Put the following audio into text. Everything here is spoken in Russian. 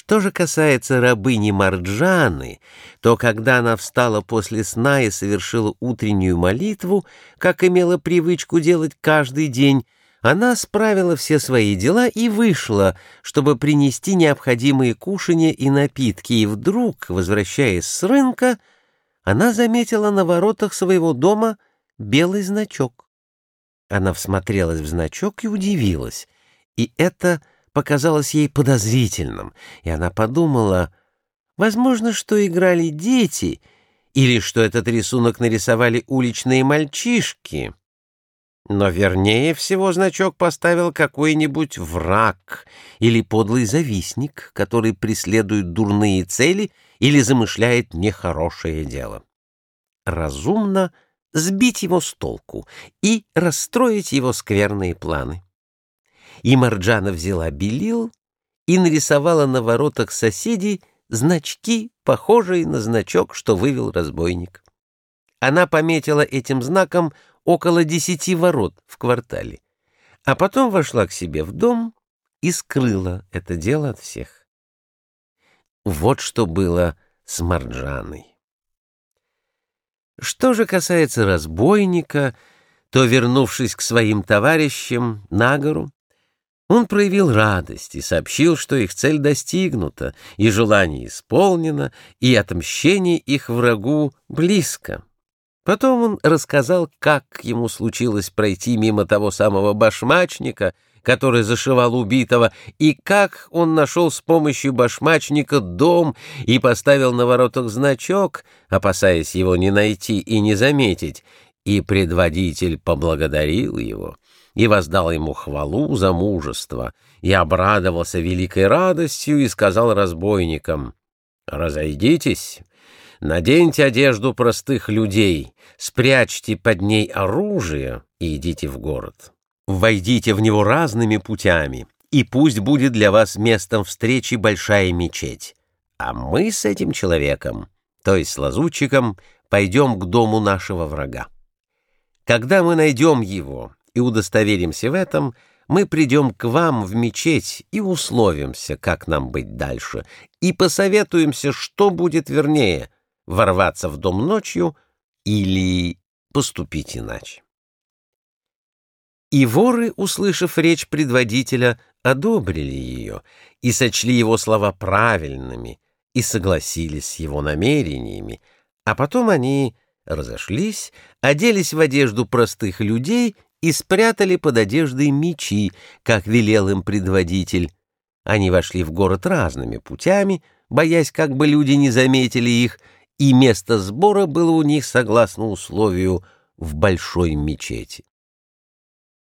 Что же касается рабыни Марджаны, то когда она встала после сна и совершила утреннюю молитву, как имела привычку делать каждый день, она справила все свои дела и вышла, чтобы принести необходимые кушанья и напитки, и вдруг, возвращаясь с рынка, она заметила на воротах своего дома белый значок. Она всмотрелась в значок и удивилась, и это показалось ей подозрительным, и она подумала, возможно, что играли дети или что этот рисунок нарисовали уличные мальчишки. Но вернее всего значок поставил какой-нибудь враг или подлый завистник, который преследует дурные цели или замышляет нехорошее дело. Разумно сбить его с толку и расстроить его скверные планы. И Марджана взяла белил и нарисовала на воротах соседей значки, похожие на значок, что вывел разбойник. Она пометила этим знаком около десяти ворот в квартале, а потом вошла к себе в дом и скрыла это дело от всех. Вот что было с Марджаной. Что же касается разбойника, то, вернувшись к своим товарищам на гору, он проявил радость и сообщил, что их цель достигнута, и желание исполнено, и отмщение их врагу близко. Потом он рассказал, как ему случилось пройти мимо того самого башмачника, который зашивал убитого, и как он нашел с помощью башмачника дом и поставил на воротах значок, опасаясь его не найти и не заметить, и предводитель поблагодарил его и воздал ему хвалу за мужество, и обрадовался великой радостью и сказал разбойникам, «Разойдитесь, наденьте одежду простых людей, спрячьте под ней оружие и идите в город. Войдите в него разными путями, и пусть будет для вас местом встречи большая мечеть. А мы с этим человеком, то есть с лазутчиком, пойдем к дому нашего врага. Когда мы найдем его и удостоверимся в этом, мы придем к вам в мечеть и условимся, как нам быть дальше, и посоветуемся, что будет вернее — ворваться в дом ночью или поступить иначе. И воры, услышав речь предводителя, одобрили ее и сочли его слова правильными и согласились с его намерениями, а потом они разошлись, оделись в одежду простых людей и спрятали под одеждой мечи, как велел им предводитель. Они вошли в город разными путями, боясь, как бы люди не заметили их, и место сбора было у них, согласно условию, в большой мечети.